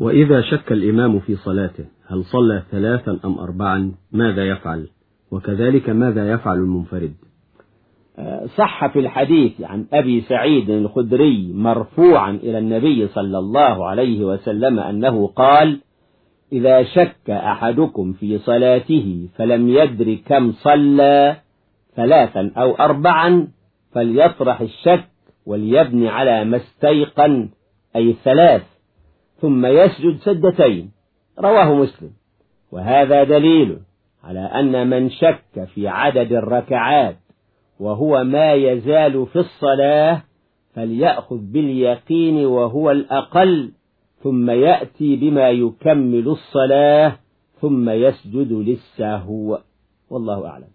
وإذا شك الإمام في صلاته هل صلى ثلاثا أم أربعا؟ ماذا يفعل؟ وكذلك ماذا يفعل المنفرد؟ صح في الحديث عن أبي سعيد الخدري مرفوعا إلى النبي صلى الله عليه وسلم أنه قال إذا شك أحدكم في صلاته فلم يدر كم صلى ثلاثا أو أربعا فليطرح الشك وليبني على ما استيقن أي الثلاث ثم يسجد سجدتين. رواه مسلم. وهذا دليل على أن من شك في عدد الركعات وهو ما يزال في الصلاة فليأخذ باليقين وهو الأقل ثم يأتي بما يكمل الصلاة ثم يسجد للسهو. والله أعلم.